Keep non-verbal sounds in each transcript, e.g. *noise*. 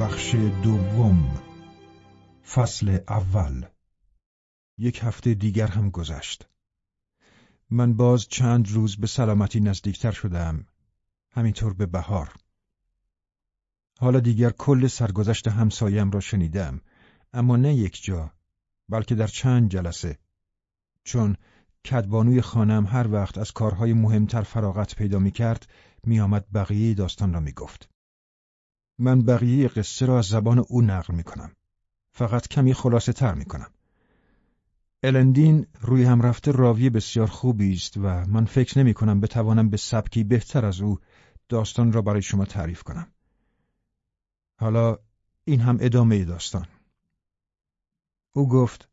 بخش دوم. فصل اول. یک هفته دیگر هم گذشت. من باز چند روز به سلامتی نزدیکتر شدم. همینطور به بهار. حالا دیگر کل سرگذشت همسایم را شنیدم اما نه یک جا. بلکه در چند جلسه چون کدبانوی خانم هر وقت از کارهای مهمتر فراغت پیدا می کرد بقیه داستان را می گفت. من بقیه قصه را از زبان او نقل می کنم. فقط کمی خلاصه تر می. الندین روی هم رفته راوی بسیار خوبی است و من فکر نمی کنم بتوانم به سبکی بهتر از او داستان را برای شما تعریف کنم. حالا این هم ادامه داستان. او گفت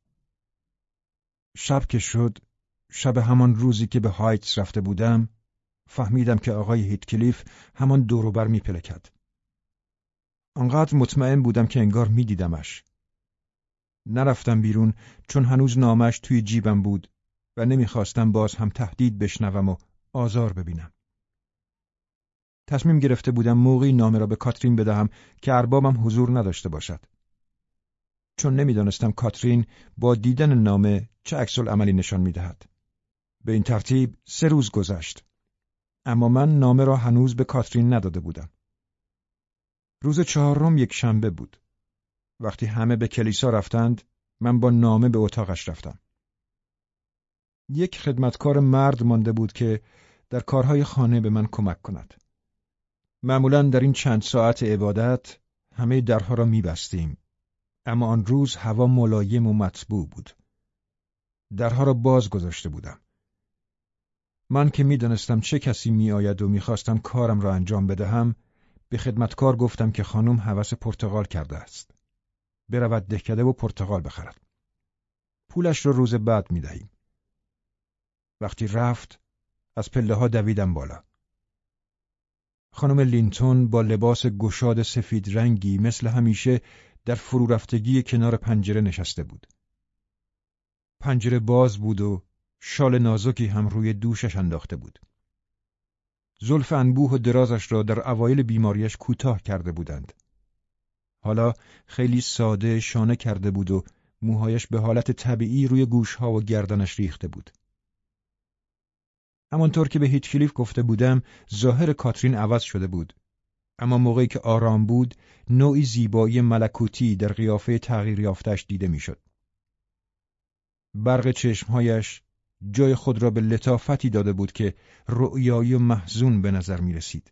شب که شد شب همان روزی که به هایتس رفته بودم فهمیدم که آقای هیتکلیف همان دوروبر میپلکد. آنقدر مطمئن بودم که انگار میدیدمش. نرفتم بیرون چون هنوز نامش توی جیبم بود و نمی‌خواستم باز هم تهدید بشنوم و آزار ببینم. تصمیم گرفته بودم موقعی نامه را به کاترین بدهم که اربابم حضور نداشته باشد. چون نمی‌دانستم کاترین با دیدن نامه چه عکس عملی نشان می‌دهد. به این ترتیب سه روز گذشت. اما من نامه را هنوز به کاترین نداده بودم. روز چهارم یک شنبه بود. وقتی همه به کلیسا رفتند، من با نامه به اتاقش رفتم. یک خدمتکار مرد مانده بود که در کارهای خانه به من کمک کند. معمولا در این چند ساعت عبادت همه درها را میبستیم اما آن روز هوا ملایم و مطبوع بود. درها را باز گذاشته بودم. من که می‌دانستم چه کسی میآید و می‌خواستم کارم را انجام بدهم به خدمتکار گفتم که خانم هوس پرتغال کرده است. برود دهکده و پرتغال بخرد. پولش را روز بعد می‌دهیم. وقتی رفت از پله ها دویدم بالا. خانم لینتون با لباس گشاد سفید رنگی مثل همیشه در فرو رفتگی کنار پنجره نشسته بود. پنجره باز بود و شال نازکی هم روی دوشش انداخته بود. زلف انبوه و درازش را در اوایل بیماریش کوتاه کرده بودند. حالا خیلی ساده شانه کرده بود و موهایش به حالت طبیعی روی گوشها و گردنش ریخته بود. همانطور که به هیتکلیف گفته بودم ظاهر کاترین عوض شده بود اما موقعی که آرام بود نوعی زیبایی ملکوتی در قیافه تغییر یافتش دیده می‌شد. برق چشمهایش جای خود را به لطافتی داده بود که رؤیایی و محزون به نظر می رسید.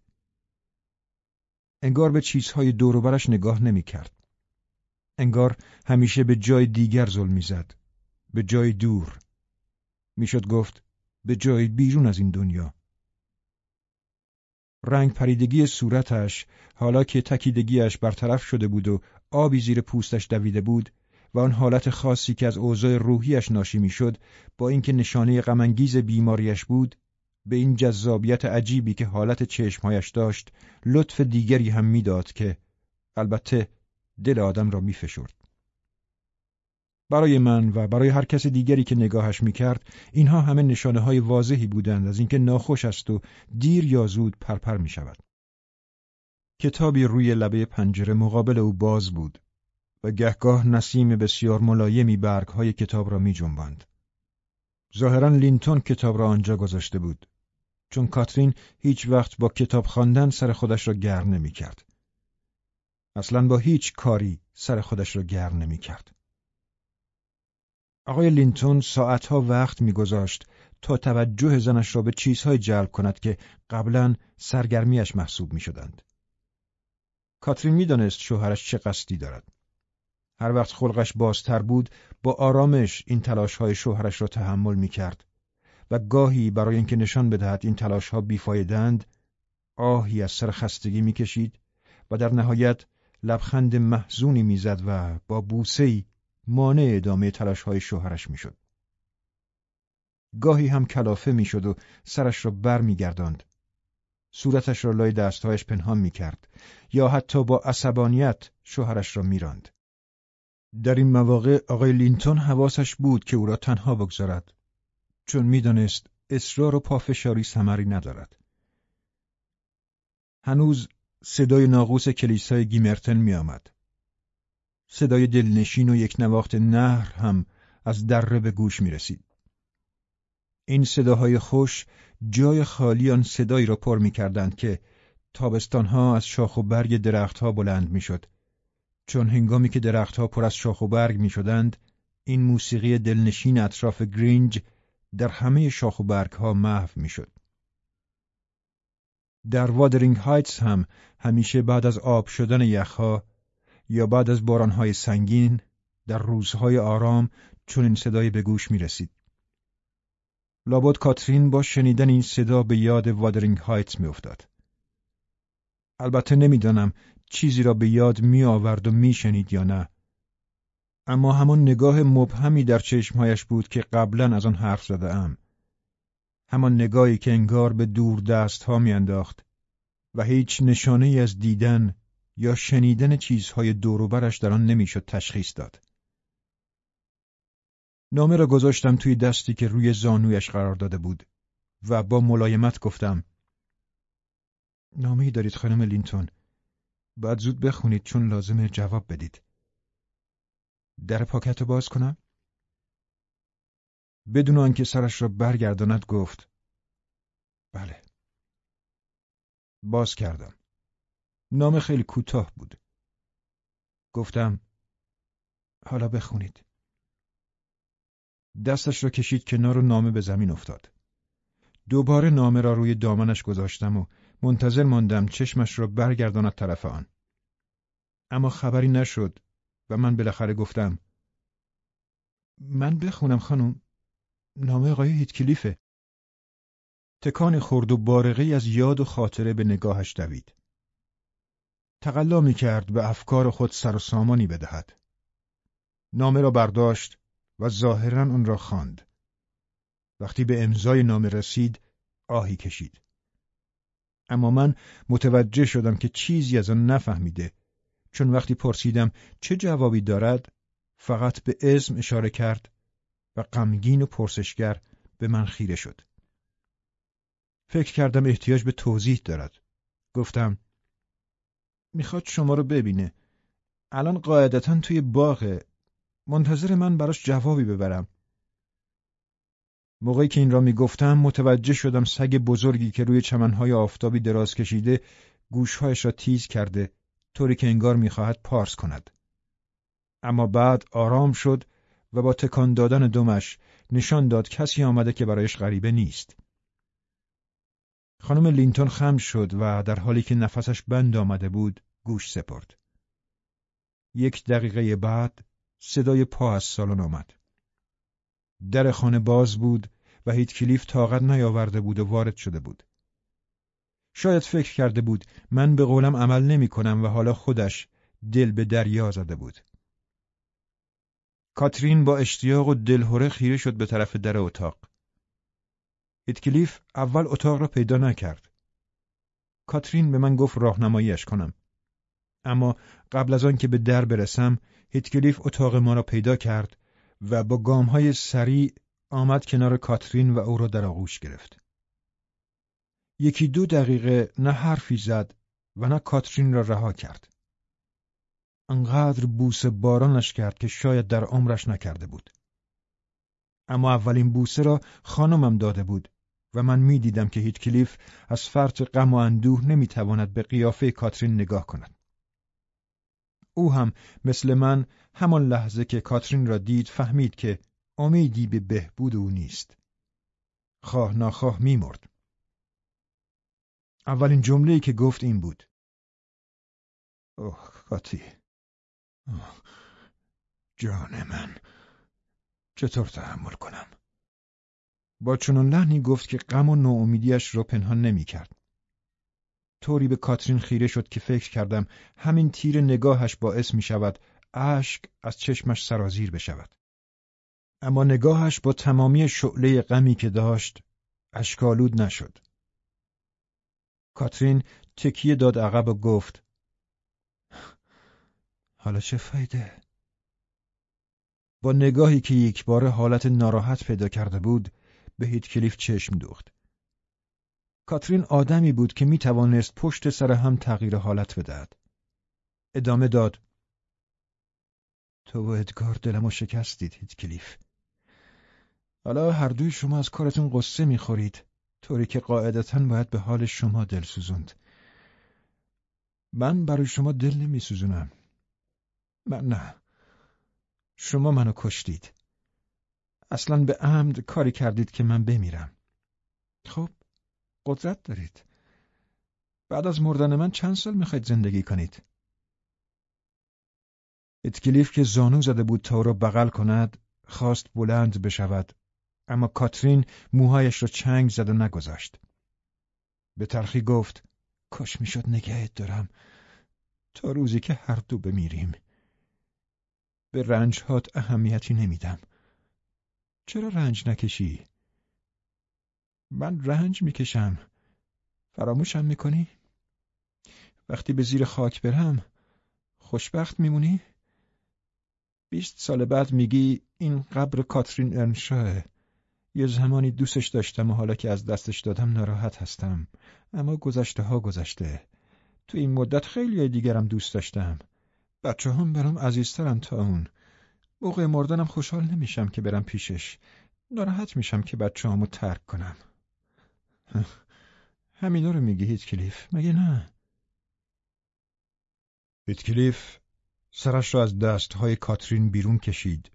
انگار به چیزهای دوروبرش نگاه نمی کرد. انگار همیشه به جای دیگر ظلم زد. به جای دور. می‌شد گفت به جای بیرون از این دنیا. رنگ پریدگی صورتش حالا که تکیدگیش برطرف شده بود و آبی زیر پوستش دویده بود و آن حالت خاصی که از اوضاع روحیش ناشی می‌شد با اینکه نشانه غمانگیز بیماریش بود به این جذابیت عجیبی که حالت چشمهایش داشت لطف دیگری هم می‌داد که البته دل آدم را میفشرد. برای من و برای هر کس دیگری که نگاهش می‌کرد اینها همه نشانه های واضحی بودند از اینکه ناخوش است و دیر یا زود پرپر می شود. کتابی روی لبه پنجره مقابل او باز بود و گهگاه نسیم بسیار ملایمی برگهای کتاب را می جنبند. ظاهرا لینتون کتاب را آنجا گذاشته بود چون کاترین هیچ وقت با کتاب خواندن سر خودش را گرم نمی کرد. اصلا با هیچ کاری سر خودش را گرم نمی کرد. آقای لینتون ساعتها وقت میگذاشت تا توجه زنش را به چیزهای جلب کند که قبلا سرگرمیش محسوب می‌شدند. کاترین می‌دانست شوهرش چه قصدی دارد. هر وقت خلقش بازتر بود با آرامش این تلاشهای شوهرش را تحمل می‌کرد و گاهی برای اینکه نشان بدهد این تلاشها بیفایدند آهی از سر خستگی می‌کشید و در نهایت لبخند محزونی می‌زد و با بوسه‌ای مانع ادامه های شوهرش می‌شد. گاهی هم کلافه می‌شد و سرش را بر میگرداند. صورتش را لای دستهایش پنهان می‌کرد یا حتی با عصبانیت شوهرش را میراند. در این مواقع آقای لینتون حواسش بود که او را تنها بگذارد چون می‌دانست اصرار و پافشاری ثمری ندارد هنوز صدای ناقوس کلیسای گیمرتن میآمد صدای دلنشین و یک نواخت نهر هم از دره به گوش می رسید. این صداهای خوش جای خالی آن صدایی را پر می کردند که تابستانها از شاخ و برگ درختها بلند می شد. چون هنگامی که درختها پر از شاخ و برگ می شدند، این موسیقی دلنشین اطراف گرینج در همه شاخ و برگ ها محو می شد. در وادرینگ هایتس هم همیشه بعد از آب شدن یخها یا بعد از بارانهای سنگین در روزهای آرام چون این صدای به گوش می رسید. لابد کاترین با شنیدن این صدا به یاد وادرینگ هایتس می افتاد. البته نمی‌دانم چیزی را به یاد می آورد و می شنید یا نه. اما همان نگاه مبهمی در چشمهایش بود که قبلا از آن حرف زده ام. همان نگاهی که انگار به دور دست ها می انداخت و هیچ نشانه از دیدن یا شنیدن چیزهای دوروبرش در آن نمی‌شد تشخیص داد. نامه را گذاشتم توی دستی که روی زانویش قرار داده بود و با ملایمت گفتم نامه دارید خانم لینتون باید زود بخونید چون لازمه جواب بدید در پاکت باز کنم؟ بدون آنکه سرش را برگرداند گفت بله باز کردم نام خیلی کوتاه بود. گفتم حالا بخونید. دستش را کشید کنار و نامه به زمین افتاد. دوباره نامه را روی دامنش گذاشتم و منتظر ماندم چشمش را برگرداند طرف آن. اما خبری نشد و من بالاخره گفتم من بخونم خانم نامه آقای هیتکلیفه. تکان خورد و بارقی از یاد و خاطره به نگاهش دوید. تقلا می کرد به افکار خود سر و سامانی بدهد. نامه را برداشت و ظاهرا آن را خواند. وقتی به امضای نامه رسید آهی کشید. اما من متوجه شدم که چیزی از آن نفهمیده. چون وقتی پرسیدم چه جوابی دارد فقط به اسم اشاره کرد و غمگین و پرسشگر به من خیره شد. فکر کردم احتیاج به توضیح دارد. گفتم می‌خواد شما رو ببینه. الان قاعدتا توی باغ منتظر من براش جوابی ببرم. موقعی که این را می‌گفتم متوجه شدم سگ بزرگی که روی چمنهای آفتابی دراز کشیده گوشهایش را تیز کرده طوری که انگار می‌خواهد پارس کند. اما بعد آرام شد و با تکان دادن دمش نشان داد کسی آمده که برایش غریبه نیست. خانم لینتون خم شد و در حالی که نفسش بند آمده بود گوش سپرد. یک دقیقه بعد صدای پا از سالن آمد. در خانه باز بود و هیت کلیف طاقت نیاورده بود و وارد شده بود. شاید فکر کرده بود من به قولم عمل نمی کنم و حالا خودش دل به دریا زده بود. کاترین با اشتیاق و دلهوره خیره شد به طرف در اتاق. هیتکلیف اول اتاق را پیدا نکرد. کاترین به من گفت راهنماییش کنم. اما قبل از آن که به در برسم هیتکلیف اتاق ما را پیدا کرد و با گامهای سریع آمد کنار کاترین و او را در آغوش گرفت. یکی دو دقیقه نه حرفی زد و نه کاترین را رها کرد. انقدر بوسه بارانش کرد که شاید در عمرش نکرده بود. اما اولین بوسه را خانمم داده بود و من می‌دیدم که هیتکلیف از فرط غم و اندوه نمی‌تواند به قیافه کاترین نگاه کند. او هم مثل من همان لحظه که کاترین را دید فهمید که امیدی به بهبود او نیست. خواه ناخواه میمرد. اولین جمله‌ای که گفت این بود. اوه کاتی. جان من. چطور تحمل کنم؟ با چنان لحنی گفت که غم و ناامیدیش را پنهان نمی کرد. طوری به کاترین خیره شد که فکر کردم همین تیر نگاهش باعث می شود اشک از چشمش سرازیر بشود. اما نگاهش با تمامی شعله غمی که داشت اشکالود نشد. کاترین تکیه داد عقب و گفت حالا چه فایده؟ با نگاهی که یک بار حالت ناراحت پیدا کرده بود به هیتکلیف چشم دوخت. کاترین آدمی بود که می توانست پشت سر هم تغییر حالت بدهد. ادامه داد. تو و ادگار دلمو شکستید هیتکلیف. حالا هر دوی شما از کارتون قصه می‌خورید طوری که قاعدتا باید به حال شما دل سوزند. من برای شما دل نمیسوزونم. من نه. شما منو کشتید. اصلا به عمد کاری کردید که من بمیرم. خب قدرت دارید. بعد از مردن من چند سال می‌خواید زندگی کنید؟ اتکلیف که زانو زده بود تا را بغل کند خواست بلند بشود اما کاترین موهایش را چنگ زد و نگذاشت. به تلخی گفت کاش می‌شد نگهت دارم تا روزی که هر دو بمیریم. به رنجهات اهمیتی نمیدم. چرا رنج نکشی؟ من رنج می‌کشم. فراموشم می‌کنی؟ وقتی به زیر خاک برم خوشبخت میمونی؟ بیست سال بعد میگی این قبر کاترین ارنشاه. یه زمانی دوستش داشتم و حالا که از دستش دادم ناراحت هستم. اما گذشته ها گذشته. تو این مدت خیلی دیگرم دوست داشتم. بچه هم برام عزیزترم تا اون. موقع مردنم خوشحال نمیشم که برم پیشش. ناراحت میشم که بچه ترک کنم. *laughs* همینا رو میگی هیتکلیف مگه نه؟ هیتکلیف سرش را از دستهای کاترین بیرون کشید.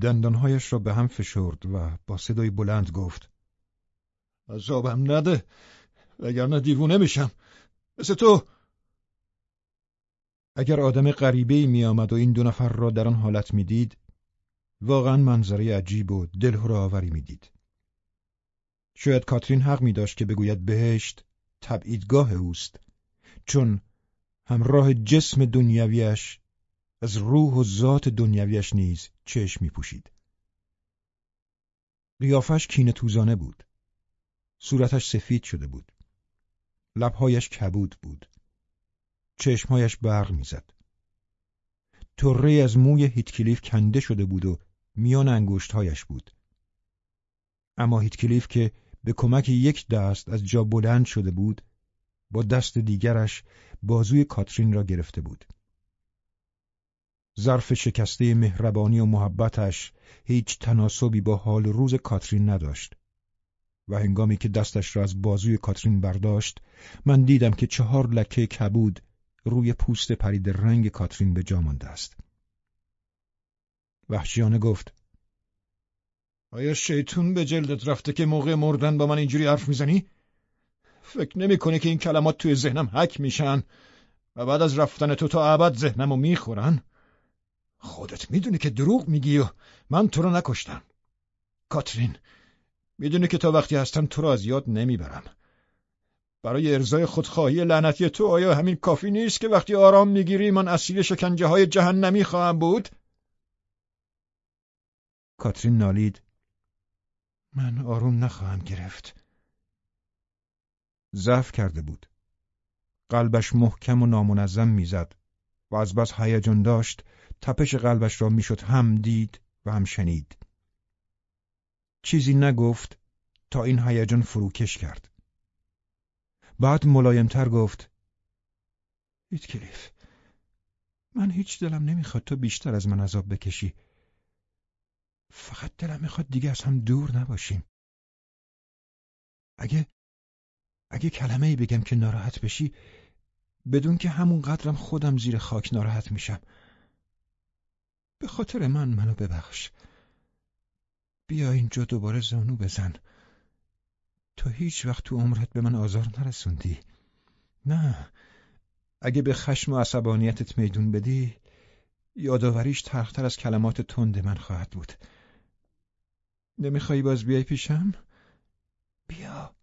دندانهایش را به هم فشرد و با صدای بلند گفت عذابم نده وگرنه دیوونه میشم. مثل تو. اگر آدم غریبه می آمد و این دو نفر را در آن حالت می‌دید واقعا منظره عجیب و دلهور آوری می‌دید. شاید کاترین حق می داشت که بگوید بهشت تبعیدگاه اوست چون همراه جسم دنیویش از روح و ذات دنیویش نیز چشم می پوشید. قیافش کینه توزانه بود. صورتش سفید شده بود. لبهایش کبود بود. چشمهایش برق می‌زد. طره از موی هیتکلیف کنده شده بود و میان انگشتهایش بود. اما هیتکلیف که به کمک یک دست از جا بلند شده بود با دست دیگرش بازوی کاترین را گرفته بود. ظرف شکسته مهربانی و محبتش هیچ تناسبی با حال روز کاترین نداشت و هنگامی که دستش را از بازوی کاترین برداشت من دیدم که چهار لکه کبود روی پوست پرید رنگ کاترین به جا مانده است وحشیانه گفت آیا شیطون به جلدت رفته که موقع مردن با من اینجوری حرف می‌زنی؟ فکر نمی کنی که این کلمات توی ذهنم حک میشن و بعد از رفتن تو تا ابد ذهنمو می‌خورن؟ خودت می‌دونی که دروغ میگی و من تو رو نکشتم کاترین می‌دونی که تا وقتی هستم تو رو از یاد نمی‌برم برای ارزای خودخواهی لعنتی تو آیا همین کافی نیست که وقتی آرام می‌گیری من اسیر شکنجه های جهنمی خواهم بود؟ کاترین نالید من آروم نخواهم گرفت. ضعف کرده بود. قلبش محکم و نامنظم می‌زد و از بس هیجان داشت تپش قلبش را می‌شد هم دید و هم شنید. چیزی نگفت تا این هیجان فروکش کرد. بعد ملایمتر گفت کلیف من هیچ دلم نمی‌خواد تو بیشتر از من عذاب بکشی. فقط دلم می‌خواد دیگه از هم دور نباشیم. اگه اگه کلمه ای بگم که ناراحت بشی بدون که همون قدرم خودم زیر خاک ناراحت میشم. به خاطر من منو ببخش. بیا اینجا دوباره زانو بزن. تو هیچ وقت تو عمرت به من آزار نرسوندی. نه. اگه به خشم و عصبانیتت میدون بدی یادآوریش ترختر از کلمات تند من خواهد بود. نمیخوایی باز بیای پیشم؟ بیا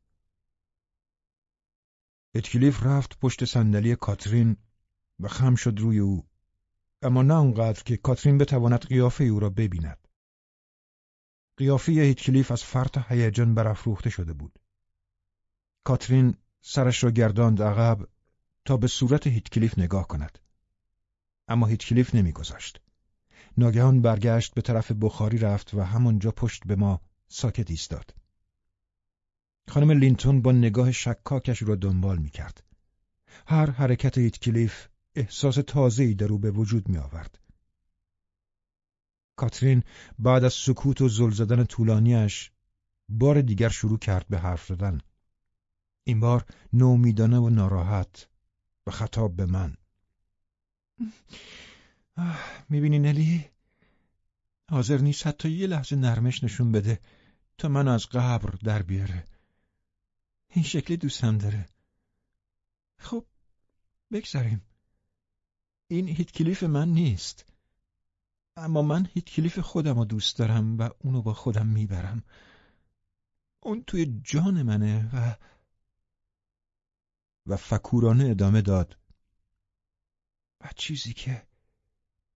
اتکلیف رفت پشت صندلی کاترین و خم شد روی او اما نه اونقدر که کاترین بتواند قیافه او را ببیند. قیافه هیتکلیف از فرط هیجان برافروخته شده بود. کاترین سرش را گرداند عقب تا به صورت هیتکلیف نگاه کند. اما هیتکلیف نمیگذاشت. ناگهان برگشت به طرف بخاری رفت و همانجا پشت به ما ساکت ایستاد. خانم لینتون با نگاه شکاکش را دنبال می کرد. هر حرکت هیتکلیف احساس تازه‌ای در او به وجود می آورد. کاترین بعد از سکوت و زل زدن طولانیش بار دیگر شروع کرد به حرف زدن. این بار نومیدانه و ناراحت و خطاب به من. می‌بینی نلی؟ حاضر نیست حتی یه لحظه نرمش نشون بده تا من از قبر در بیاره. این شکلی دوستم داره. خب بگذاریم. این هیت کلیف من نیست. اما من هیت کلیف خودم رو دوست دارم و اونو با خودم می‌برم. اون توی جان منه و و فکورانه ادامه داد و چیزی که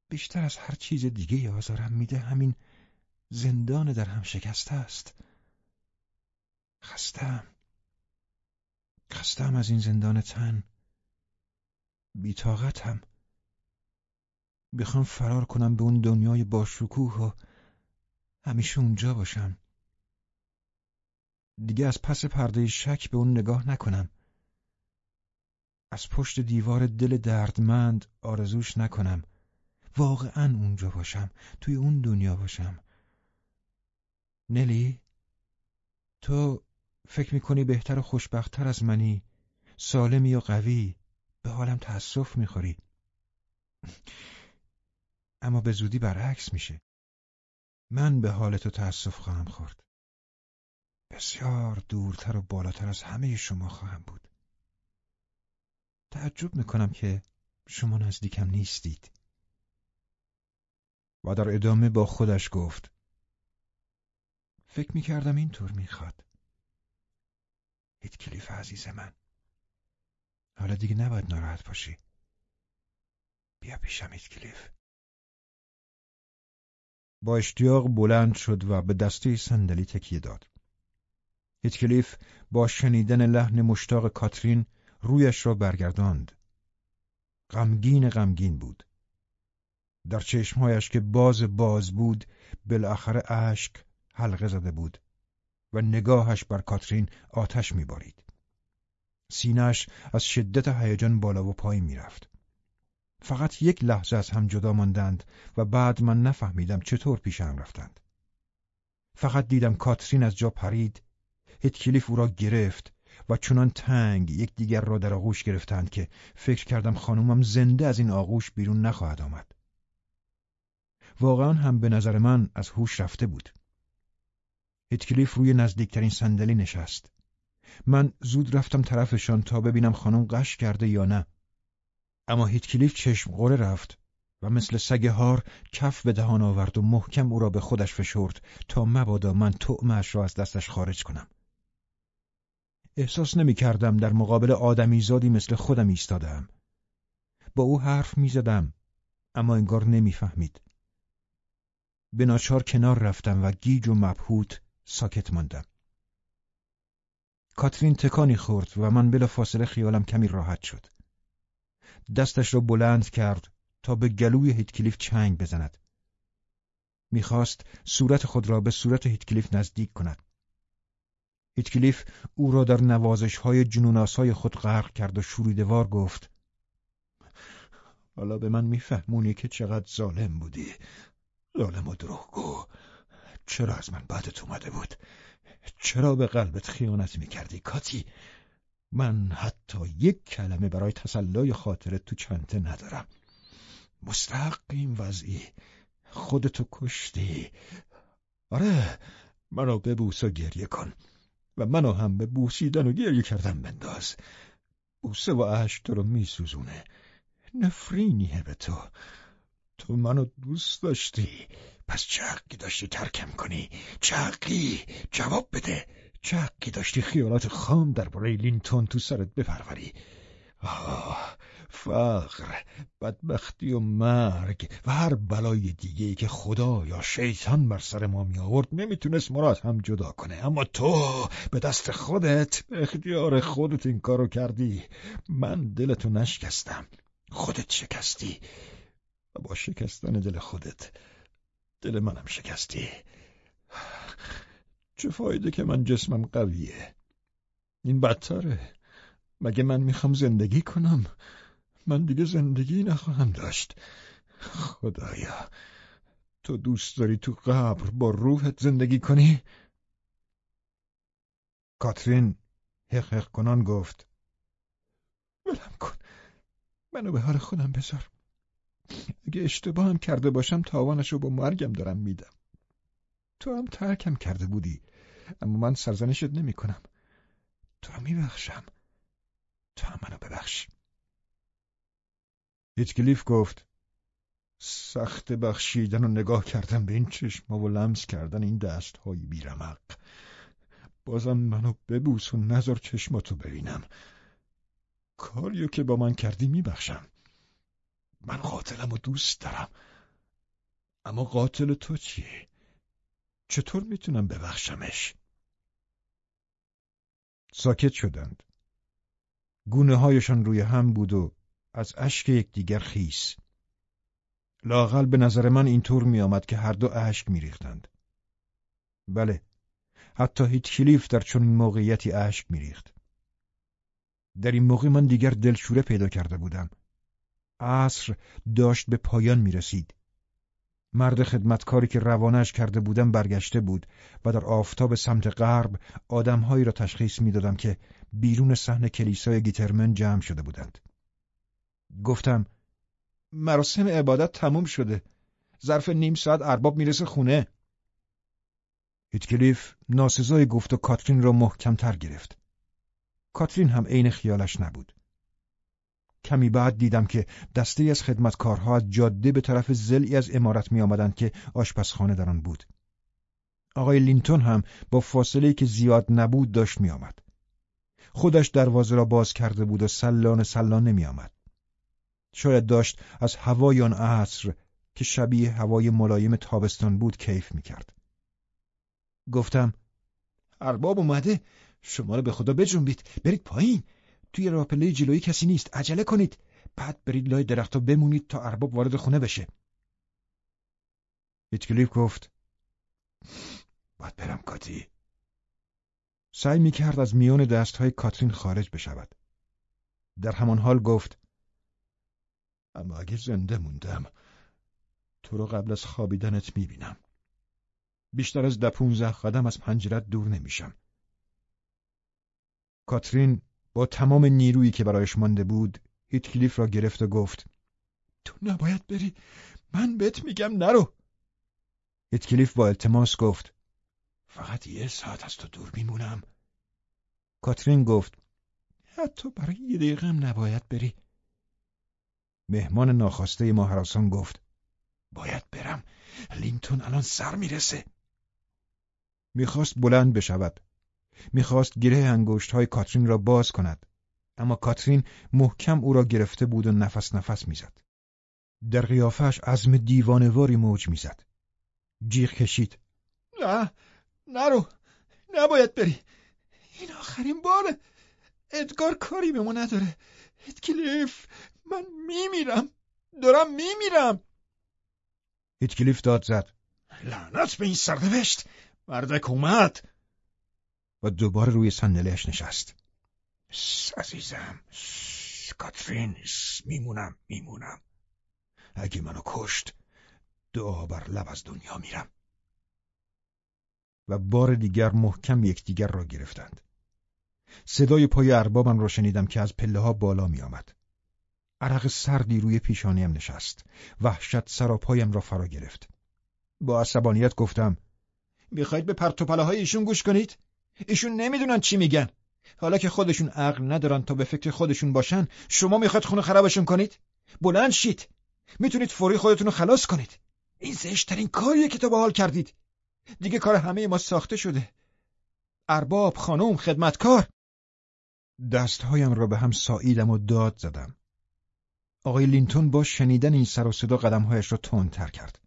بیشتر از هر چیز دیگه آزارم میده. همین زندان در هم شکسته است. خستم خستم از این زندان تن. بیتاقتم بخوام فرار کنم به اون دنیای باشکوه و همیشه اونجا باشم. دیگه از پس پرده شک به اون نگاه نکنم. از پشت دیوار دل دردمند آرزوش نکنم. واقعا اونجا باشم توی اون دنیا باشم. نلی تو فکر می‌کنی بهتر و خوشبختتر از منی سالمی و قوی به حالم تأسف می‌خوری. اما به زودی برعکس میشه. من به حال تو تأسف خواهم خورد. بسیار دورتر و بالاتر از همه شما خواهم بود. تعجب می‌کنم که شما نزدیکم نیستید. و در ادامه با خودش گفت فکر می‌کردم اینطور می‌خواد. کلیف عزیز من. حالا دیگه نباید ناراحت باشی. بیا پیشم کلیف. با اشتیاق بلند شد و به دسته صندلی تکیه داد. هیتکلیف با شنیدن لحن مشتاق کاترین رویش را برگرداند. غمگین غمگین بود. در چشمهایش که باز باز بود بالاخره اشک حلقه زده بود و نگاهش بر کاترین آتش میبارید. سینش از شدت هیجان بالا و پایین می‌رفت. فقط یک لحظه از هم جدا ماندند و بعد من نفهمیدم چطور پیشم رفتند. فقط دیدم کاترین از جا پرید، هیتکلیف او را گرفت و چنان تنگ یکدیگر را در آغوش گرفتند که فکر کردم خانومم زنده از این آغوش بیرون نخواهد آمد. واقعا هم به نظر من از هوش رفته بود. هیتکلیف روی نزدیکترین صندلی نشست. من زود رفتم طرفشان تا ببینم خانم قش کرده یا نه. اما هیتکلیف چشم قره رفت و مثل سگ هار کف به دهان آورد و محکم او را به خودش فشرد تا مبادا من طعمش را از دستش خارج کنم. احساس نمی کردم در مقابل آدمی زادی مثل خودم ایستادم. با او حرف می زدم اما انگار نمی‌فهمید. به ناچار کنار رفتم و گیج و مبهوت ساکت ماندم. کاترین تکانی خورد و من بلا فاصله خیالم کمی راحت شد. دستش را بلند کرد تا به گلوی هیتکلیف چنگ بزند. می‌خواست صورت خود را به صورت هیتکلیف نزدیک کند. هیتکلیف او را در نوازش های جنوناس های خود غرق کرد و شوریدوار گفت حالا به من میفهمونی که چقدر ظالم بودی ظالم و دروغگو. چرا از من بعدت اومده بود؟ چرا به قلبت خیانت می‌کردی کاتی؟ من حتی یک کلمه برای تسلای خاطرت تو چنته ندارم. مستقیم وضعی. خودتو کشتی. آره منو ببوس و گریه کن و منو هم به بوسیدن و گریه کردن بنداز. بوسه و عشق تو رو میسوزونه. نفرینیه به تو. تو منو دوست داشتی. پس چه داشتی ترکم کنی. چه حقی جواب بده. چه داشتی خیالات خام درباره لینتون تو سرت بپروری. آه فقر بدبختی و مرگ و هر بلای دیگه که خدا یا شیطان بر سر ما می آورد نمی‌تونست ما هم جدا کنه. اما تو به دست خودت به اختیار خودت این کارو کردی. من دلتو نشکستم. خودت شکستی. و با شکستن دل خودت. دل منم شکستی. چه فایده که من جسمم قویه؟ این بدتره. مگه من می‌خوام زندگی کنم؟ من دیگه زندگی نخواهم داشت. خدایا تو دوست داری تو قبر با روحت زندگی کنی؟ کاترین حق حق کنان گفت. ولم کن. منو به حال خودم بذار. اگه اشتباه هم کرده باشم تاوانشو با مرگم دارم میدم. تو هم ترکم کرده بودی اما من سرزنشت نمی کنم تو رو میبخشم. تو هم منو ببخش. هیچکلیف گفت سخت بخشیدن و نگاه کردن به این چشما و لمس کردن این دست های بیرمق. بازم منو ببوس و نظر چشماتو ببینم. کاریو که با من کردی میبخشم. من قاتلم و دوست دارم. اما قاتل تو چیه؟ چطور می‌تونم ببخشمش؟ ساکت شدند. گونه هایشان روی هم بود و از اشک یکدیگر خیس. لاقل به نظر من اینطور میآمد که هر دو اشک میریختند. بله حتی هیت کلیف در چنین موقعیتی اشک میریخت. در این موقع من دیگر دلشوره پیدا کرده بودم. عصر داشت به پایان می رسید. مرد خدمتکاری که روانش کرده بودم برگشته بود و در آفتاب سمت غرب آدمهایی را تشخیص می‌دادم که بیرون صحن کلیسای گیترمن جمع شده بودند. گفتم مراسم عبادت تموم شده. ظرف نیم ساعت ارباب می‌رسه خونه. هیتکلیف ناسزای گفت و کاترین را محکمتر گرفت. کاترین هم عین خیالش نبود. کمی بعد دیدم که دسته از خدمتکارها از جاده به طرف زلی از امارت می آمدند که آشپزخانه در آن بود. آقای لینتون هم با فاصله که زیاد نبود داشت می آمد. خودش دروازه را باز کرده بود و سلان سلان نمی آمد. شاید داشت از هوای آن عصر که شبیه هوای ملایم تابستان بود کیف می کرد. گفتم ارباب اومده شما رو به خدا بجنبید برید پایین توی راپله جلویی کسی نیست. عجله کنید. بعد برید لای درختها بمونید تا ارباب وارد خونه بشه. هیتکلیف گفت باید برم کاتی. سعی می کرد از میان دستهای کاترین خارج بشود. در همان حال گفت اما اگه زنده موندم تو رو قبل از خوابیدنت می بینم بیشتر از ده پونزه قدم از پنجرت دور نمیشم. کاترین با تمام نیرویی که برایش مانده بود هیتکلیف را گرفت و گفت تو نباید بری. من بهت میگم نرو. هیتکلیف با التماس گفت فقط یه ساعت از تو دور میمونم. کاترین گفت حتی برای یه دقیقه هم نباید بری. مهمان ناخواسته ما حراسان گفت باید برم. لینتون الان سر می‌رسه. می‌خواست بلند بشود. می‌خواست گره انگشت های کاترین را باز کند اما کاترین محکم او را گرفته بود و نفس نفس می‌زد. در قیافش عزم دیوانواری موج می‌زد. جیغ کشید. نه نرو نباید بری. این آخرین باره. ادگار کاری به ما نداره. هیتکلیف من میمیرم. دارم میمیرم. هیتکلیف داد زد. لعنت به این سرنوشت. مردک اومد. و دوباره روی صندلیاش نشست عزیزم کاترین میمونم میمونم اگه منو کشت دعا بر لب از دنیا میرم و بار دیگر محکم یکدیگر را گرفتند صدای پای اربابم را شنیدم که از پله ها بالا می آمد. عرق سردی روی پیشانیم نشست. وحشت سراپایم را فرا گرفت. با عصبانیت گفتم می‌خواید به پرتوپله ایشون گوش کنید؟ ایشون نمی‌دونن چی میگن. حالا که خودشون عقل ندارن تا به فکر خودشون باشن شما می‌خواید خونه خرابشون کنید؟ بلند شید. می‌تونید فوری خودتون رو خلاص کنید. این زشترین کاریه که تو با حال کردید. دیگه کار همه ما ساخته شده. ارباب خانم خدمتکار. دستهایم را به هم ساییدم و داد زدم. آقای لینتون با شنیدن این سر و صدا قدمهایش را تندتر کرد.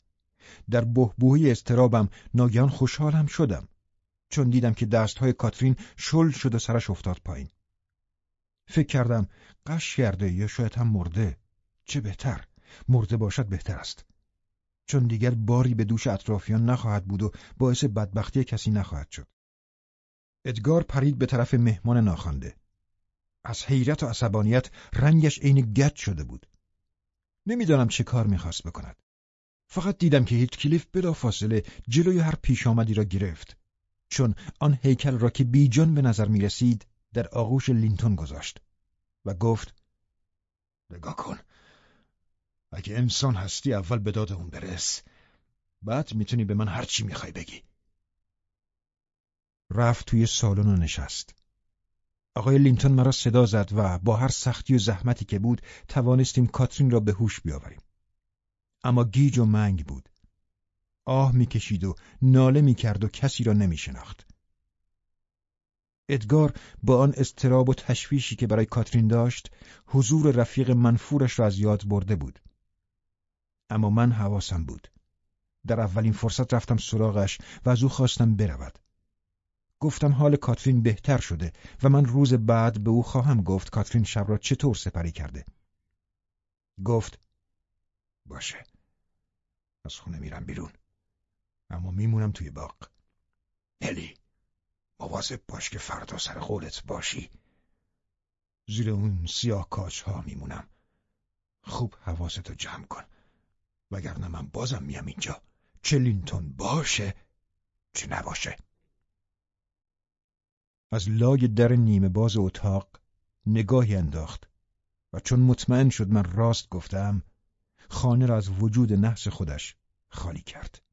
در بهبوهی استرابم ناگهان خوشحالم شدم. چون دیدم که دستهای کاترین شل شد و سرش افتاد پایین. فکر کردم قش کرده یا شاید هم مرده. چه بهتر مرده باشد بهتر است. چون دیگر باری به دوش اطرافیان نخواهد بود و باعث بدبختی کسی نخواهد شد. ادگار پرید به طرف مهمان ناخوانده. از حیرت و عصبانیت رنگش عین گچ شده بود. نمی‌دانم چه کار می‌خواست بکند. فقط دیدم که هیت کلیف بلا فاصله جلوی هر پیش آمدی را گرفت. چون آن هیکل را که بیجان به نظر می رسید در آغوش لینتون گذاشت و گفت نگاه کن اگه انسان هستی اول به داد اون برس بعد می‌تونی به من هرچی می‌خوای بگی. رفت توی سالن و نشست. آقای لینتون مرا صدا زد و با هر سختی و زحمتی که بود توانستیم کاترین را به هوش بیاوریم. اما گیج و منگ بود. آه می‌کشید و ناله می‌کرد و کسی را نمیشناخت. ادگار با آن استراب و تشویشی که برای کاترین داشت حضور رفیق منفورش را از یاد برده بود. اما من حواسم بود. در اولین فرصت رفتم سراغش و از او خواستم برود. گفتم حال کاترین بهتر شده و من روز بعد به او خواهم گفت کاترین شب را چطور سپری کرده. گفت باشه. از خونه میرم بیرون. اما میمونم توی باغ. هلی مواظب باش که فردا سر قولت باشی. زیر اون سیاه کاش ها میمونم. خوب حواستو جمع کن. وگرنه من بازم میام اینجا. چه لینتون باشه چه نباشه. از لای در نیمه باز اتاق نگاهی انداخت و چون مطمئن شد من راست گفتم خانه را از وجود نحس خودش خالی کرد.